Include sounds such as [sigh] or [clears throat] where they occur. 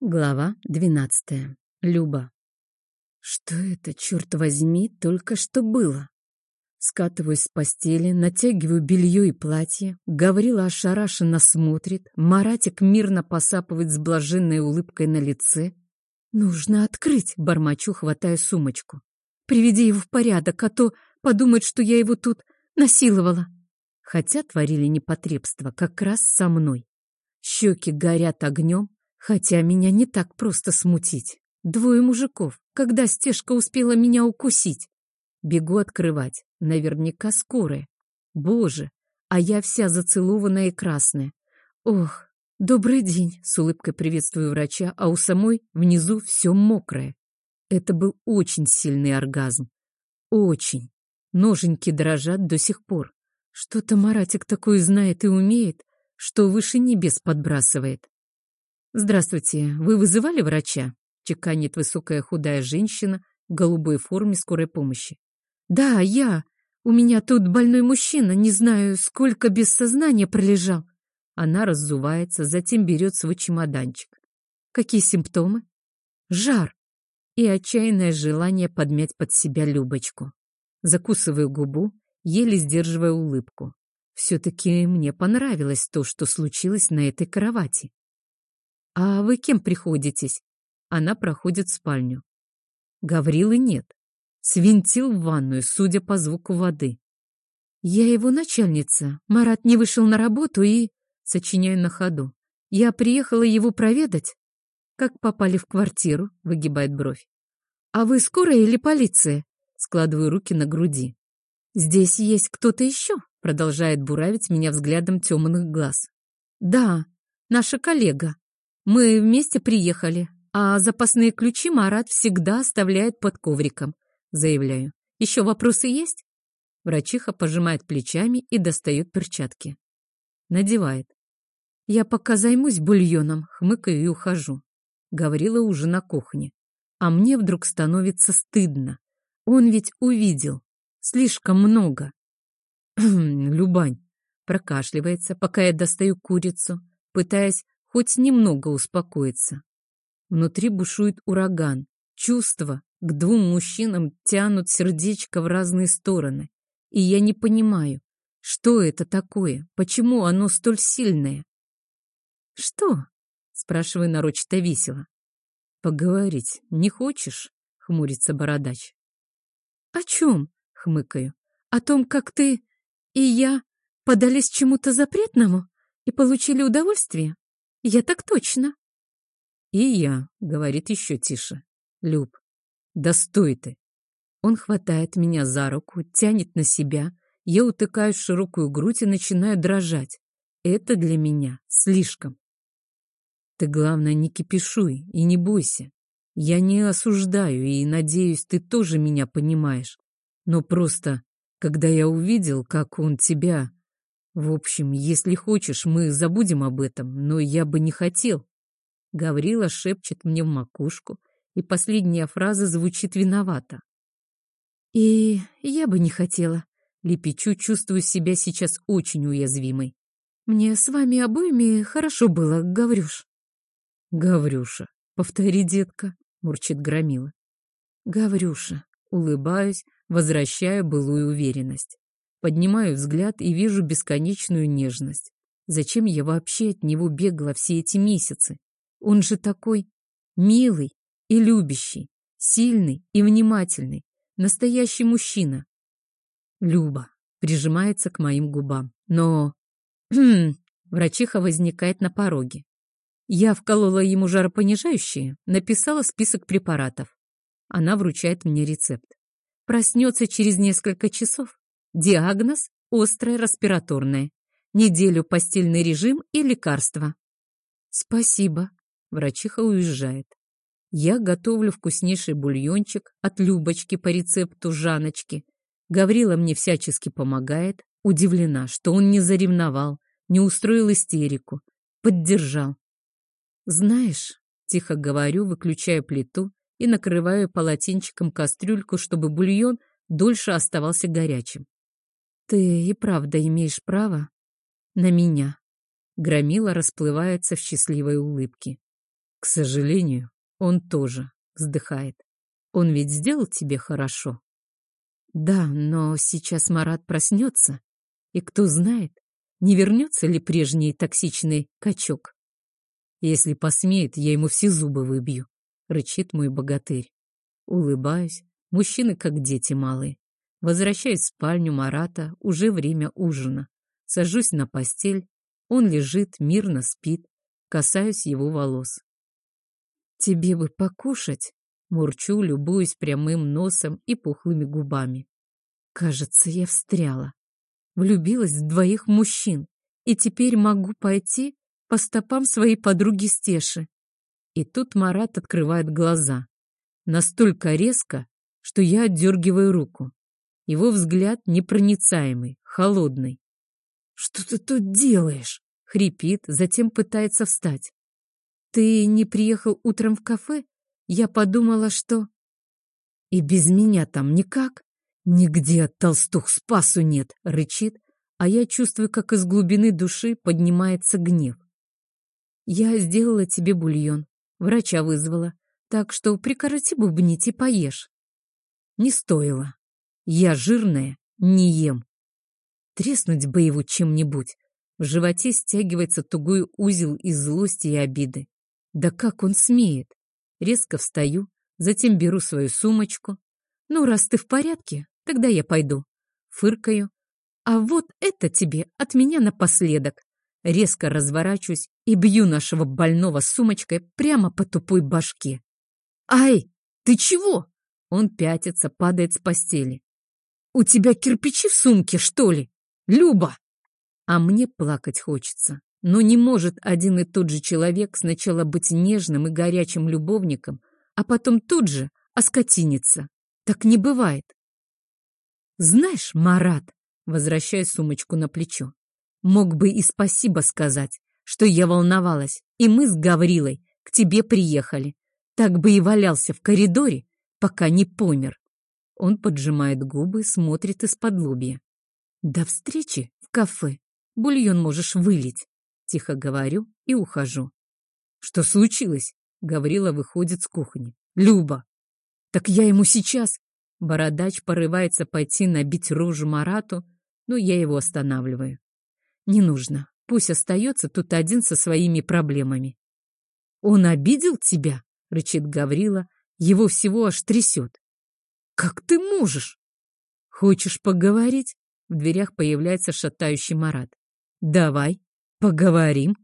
Глава двенадцатая. Люба. Что это, черт возьми, только что было? Скатываюсь с постели, натягиваю белье и платье. Гаврила ошарашенно смотрит. Маратик мирно посапывает с блаженной улыбкой на лице. Нужно открыть, бормочу, хватая сумочку. Приведи его в порядок, а то подумает, что я его тут насиловала. Хотя творили непотребство как раз со мной. Щеки горят огнем, Хотя меня не так просто смутить. Двое мужиков. Когда стежка успела меня укусить? Бегу открывать. Наверняка скорая. Боже, а я вся зацелованная и красная. Ох, добрый день, с улыбкой приветствую врача, а у самой внизу все мокрое. Это был очень сильный оргазм. Очень. Ноженьки дрожат до сих пор. Что-то Маратик такое знает и умеет, что выше небес подбрасывает. «Здравствуйте, вы вызывали врача?» — чеканит высокая худая женщина в голубой форме скорой помощи. «Да, я. У меня тут больной мужчина, не знаю, сколько без сознания пролежал». Она раззувается, затем берет свой чемоданчик. «Какие симптомы?» «Жар» и отчаянное желание подмять под себя Любочку. Закусываю губу, еле сдерживая улыбку. Все-таки мне понравилось то, что случилось на этой кровати. «А вы кем приходитесь?» Она проходит в спальню. Гаврилы нет. Свинтил в ванную, судя по звуку воды. «Я его начальница. Марат не вышел на работу и...» Сочиняю на ходу. «Я приехала его проведать». «Как попали в квартиру?» — выгибает бровь. «А вы скорая или полиция?» Складываю руки на груди. «Здесь есть кто-то еще?» — продолжает буравить меня взглядом темных глаз. «Да, наша коллега. Мы вместе приехали, а запасные ключи Марат всегда оставляет под ковриком, заявляю. Еще вопросы есть? Врачиха пожимает плечами и достает перчатки. Надевает. Я пока займусь бульоном, хмыкаю и ухожу. Говорила уже на кухне. А мне вдруг становится стыдно. Он ведь увидел. Слишком много. [clears throat] Любань прокашливается, пока я достаю курицу, пытаясь хоть немного успокоиться. Внутри бушует ураган. Чувства к двум мужчинам тянут сердечко в разные стороны. И я не понимаю, что это такое, почему оно столь сильное. «Что?» — спрашиваю нарочито весело. «Поговорить не хочешь?» — хмурится бородач. «О чем?» — хмыкаю. «О том, как ты и я подались чему-то запретному и получили удовольствие?» Я так точно. И я, говорит еще тише. Люб, да стой ты. Он хватает меня за руку, тянет на себя. Я утыкаю в широкую грудь и начинаю дрожать. Это для меня слишком. Ты, главное, не кипишуй и не бойся. Я не осуждаю и, надеюсь, ты тоже меня понимаешь. Но просто, когда я увидел, как он тебя... В общем, если хочешь, мы забудем об этом, но я бы не хотел. Гаврила шепчет мне в макушку, и последняя фраза звучит виновато. И я бы не хотела. Лепечу, чувствую себя сейчас очень уязвимой. Мне с вами обоими хорошо было, Гаврюш. Гаврюша, повтори, детка, мурчит Громила. Гаврюша, улыбаюсь, возвращая былую уверенность. Поднимаю взгляд и вижу бесконечную нежность. Зачем я вообще от него бегала все эти месяцы? Он же такой милый и любящий, сильный и внимательный, настоящий мужчина. Люба прижимается к моим губам. Но... [clears throat] Врачиха возникает на пороге. Я вколола ему жаропонижающее, написала список препаратов. Она вручает мне рецепт. Проснется через несколько часов. Диагноз – острое респираторное. Неделю постельный режим и лекарства. Спасибо. Врачиха уезжает. Я готовлю вкуснейший бульончик от Любочки по рецепту Жаночки. Гаврила мне всячески помогает. Удивлена, что он не заревновал, не устроил истерику. Поддержал. Знаешь, тихо говорю, выключаю плиту и накрываю полотенчиком кастрюльку, чтобы бульон дольше оставался горячим. Ты и правда имеешь право на меня. Громила расплывается в счастливой улыбке. К сожалению, он тоже вздыхает. Он ведь сделал тебе хорошо. Да, но сейчас Марат проснется, и кто знает, не вернется ли прежний токсичный качок. Если посмеет, я ему все зубы выбью, рычит мой богатырь. Улыбаюсь, мужчины как дети малые. Возвращаюсь в спальню Марата, уже время ужина. Сажусь на постель, он лежит, мирно спит, касаюсь его волос. «Тебе бы покушать?» Мурчу, любуюсь прямым носом и пухлыми губами. Кажется, я встряла. Влюбилась в двоих мужчин, и теперь могу пойти по стопам своей подруги Стеши. И тут Марат открывает глаза. Настолько резко, что я отдергиваю руку. Его взгляд непроницаемый, холодный. «Что ты тут делаешь?» — хрипит, затем пытается встать. «Ты не приехал утром в кафе? Я подумала, что...» «И без меня там никак? Нигде толстух спасу нет!» — рычит, а я чувствую, как из глубины души поднимается гнев. «Я сделала тебе бульон, врача вызвала, так что прекрати бубнить и поешь». «Не стоило. Я жирная, не ем. Треснуть бы его чем-нибудь. В животе стягивается тугой узел из злости и обиды. Да как он смеет? Резко встаю, затем беру свою сумочку. Ну, раз ты в порядке, тогда я пойду. Фыркаю. А вот это тебе от меня напоследок. Резко разворачиваюсь и бью нашего больного сумочкой прямо по тупой башке. «Ай, ты чего?» Он пятится, падает с постели. «У тебя кирпичи в сумке, что ли? Люба!» А мне плакать хочется. Но не может один и тот же человек сначала быть нежным и горячим любовником, а потом тут же оскотиниться. Так не бывает. Знаешь, Марат, возвращая сумочку на плечо, мог бы и спасибо сказать, что я волновалась, и мы с Гаврилой к тебе приехали. Так бы и валялся в коридоре, пока не помер. Он поджимает губы, смотрит из-под лобья. До встречи в кафе. Бульон можешь вылить. Тихо говорю и ухожу. Что случилось? Гаврила выходит с кухни. Люба! Так я ему сейчас... Бородач порывается пойти набить рожу Марату, но я его останавливаю. Не нужно. Пусть остается тут один со своими проблемами. «Он обидел тебя?» — рычит Гаврила. Его всего аж трясет. «Как ты можешь?» «Хочешь поговорить?» В дверях появляется шатающий Марат. «Давай, поговорим».